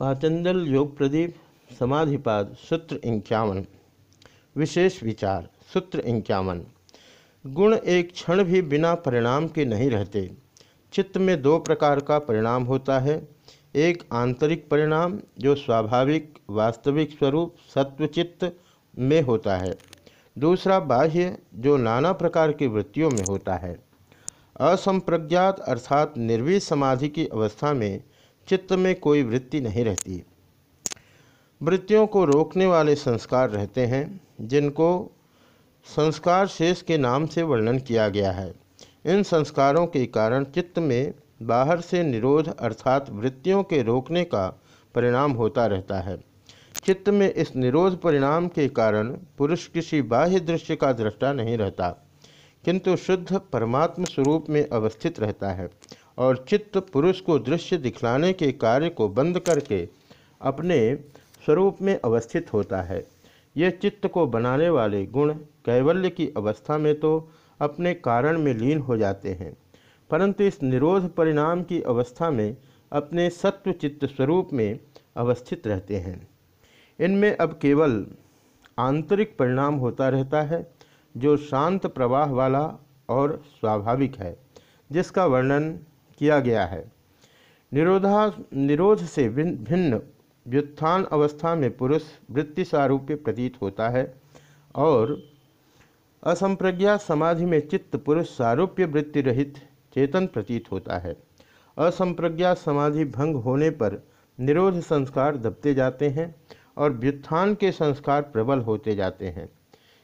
पाचंदल योग प्रदीप, समाधिपाद, सूत्र इक्यावन। विशेष विचार, सूत्र इक्यावन। गुण एक क्षण भी बिना परिणाम के नहीं रहते। चित्त में दो प्रकार का परिणाम होता है। एक आंतरिक परिणाम, जो स्वाभाविक, वास्तविक स्वरूप, सत्वचित्त में होता है। दूसरा बाह्य, जो नाना प्रकार की वृत्तियों में होता है। असंप्रज्ञात, अर्थात निर्वी समाधि की अवस्था में चित्त में कोई वृत्ति नहीं रहती। वृत्तियों को रोकने वाले संस्कार रहते हैं, जिनको संस्कार शेष के नाम से वर्णन किया गया है। इन संस्कारों के कारण चित्त में बाहर से निरोध अर्थात वृत्तियों के रोकने का परिणाम होता रहता है। चित्त में इस निरोध परिणाम के कारण पुरुष किसी बाह्य दृश्य का दृष्टा नहीं रहता, किंतु शुद्ध परमात्म स्वरूप में अवस्थित रहता है। और चित्त पुरुष को दृश्य दिखलाने के कार्य को बंद करके अपने स्वरूप में अवस्थित होता है। यह चित्त को बनाने वाले गुण कैवल्य की अवस्था में तो अपने कारण में लीन हो जाते हैं, परंतु इस निरोध परिणाम की अवस्था में अपने सत्व चित्त स्वरूप में अवस्थित रहते हैं। इनमें अब केवल आंतरिक परिणाम होता रहता है, जो शांत प्रवाह वाला और स्वाभाविक है, जिसका वर्णन किया गया है। निरोधा, निरोध से भिन्न व्युत्थान अवस्था में पुरुष वृत्ति सारूप्य प्रतीत होता है और असंप्रज्ञा समाधि में चित्त पुरुष सारूप्य वृत्ति रहित चेतन प्रतीत होता है। असंप्रज्ञा समाधि भंग होने पर निरोध संस्कार दबते जाते हैं और व्युत्थान के संस्कार प्रबल होते जाते हैं।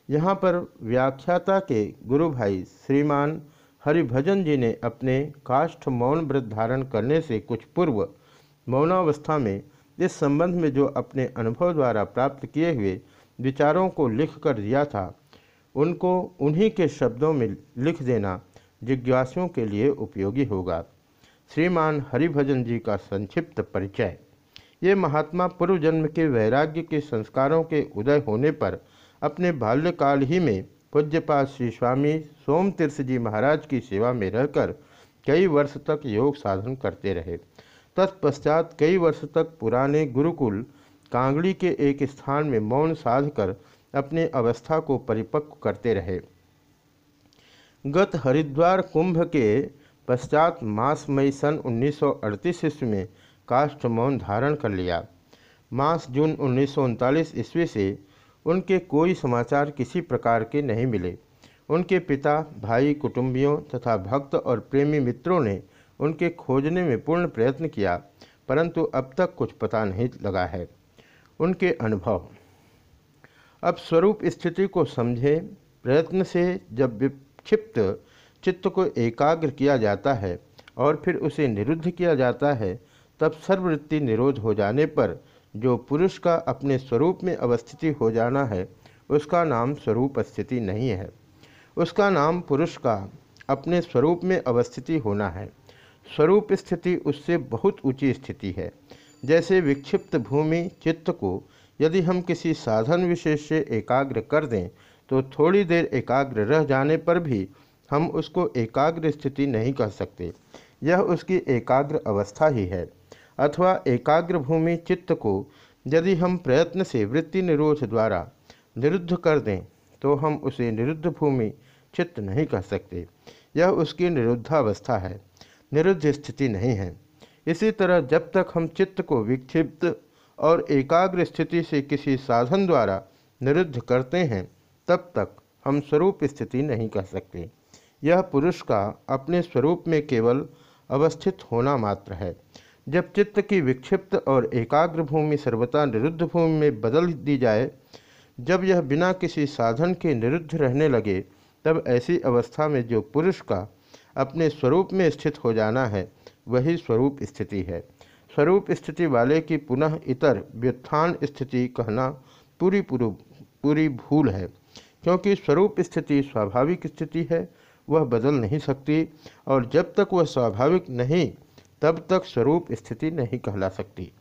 यहाँ पर व्याख्याता के गुरु भाई श्रीमान हरिभजन जी ने अपने काष्ठ मौन व्रत धारण करने से कुछ पूर्व मौनावस्था में इस संबंध में जो अपने अनुभव द्वारा प्राप्त किए हुए विचारों को लिख कर दिया था, उनको उन्हीं के शब्दों में लिख देना जिज्ञासुओं के लिए उपयोगी होगा। श्रीमान हरिभजन जी का संक्षिप्त परिचय। ये महात्मा पूर्व जन्म के वैराग्य के संस्कारों के उदय होने पर अपने बाल्यकाल ही में पूज्यपात श्री स्वामी सोम तीर्थ जी महाराज की सेवा में रहकर कई वर्ष तक योग साधन करते रहे। तत्पश्चात कई वर्ष तक पुराने गुरुकुल कांगड़ी के एक स्थान में मौन साध कर अपने अवस्था को परिपक्व करते रहे। गत हरिद्वार कुंभ के पश्चात मास मई सन 1938 ईस्वी में काष्ठ मौन धारण कर लिया। मास जून उन्नीस ईस्वी से उनके कोई समाचार किसी प्रकार के नहीं मिले। उनके पिता, भाई, कुटुंबियों तथा भक्त और प्रेमी मित्रों ने उनके खोजने में पूर्ण प्रयत्न किया, परंतु अब तक कुछ पता नहीं लगा है। उनके अनुभव। अब स्वरूप स्थिति को समझे, प्रयत्न से जब विक्षिप्त चित्त को एकाग्र किया जाता है और फिर उसे निरुद्ध किया जाता है, तब सर्ववृत्ति निरोध हो जाने पर जो पुरुष का अपने स्वरूप में अवस्थिति हो जाना है, उसका नाम स्वरूप स्थिति नहीं है। उसका नाम पुरुष का अपने स्वरूप में अवस्थिति होना है। स्वरूप स्थिति उससे बहुत ऊँची स्थिति है। जैसे विक्षिप्त भूमि, चित्त को यदि हम किसी साधन विशेष से एकाग्र कर दें तो थोड़ी देर एकाग्र रह जाने पर भी हम उसको एकाग्र स्थिति नहीं कह सकते। यह उसकी एकाग्र अवस्था ही है। अथवा एकाग्र भूमि चित्त को यदि हम प्रयत्न से वृत्ति निरोध द्वारा निरुद्ध कर दें तो हम उसे निरुद्ध भूमि चित्त नहीं कह सकते। यह उसकी निरुद्धावस्था है। निरुद्ध स्थिति नहीं है। इसी तरह जब तक हम चित्त को विक्षिप्त और एकाग्र स्थिति से किसी साधन द्वारा निरुद्ध करते हैं, तब तक हम स्वरूप स्थिति नहीं कह सकते। यह पुरुष का अपने स्वरूप में केवल अवस्थित होना मात्र है। जब चित्त की विक्षिप्त और एकाग्र भूमि सर्वथा निरुद्ध भूमि में बदल दी जाए, जब यह बिना किसी साधन के निरुद्ध रहने लगे, तब ऐसी अवस्था में जो पुरुष का अपने स्वरूप में स्थित हो जाना है, वही स्वरूप स्थिति है। स्वरूप स्थिति वाले की पुनः इतर व्युत्थान स्थिति कहना पूरी पूरी पूरी भूल है, क्योंकि स्वरूप स्थिति स्वाभाविक स्थिति है, वह बदल नहीं सकती, और जब तक वह स्वाभाविक नहीं तब तक स्वरूप स्थिति नहीं कहला सकती।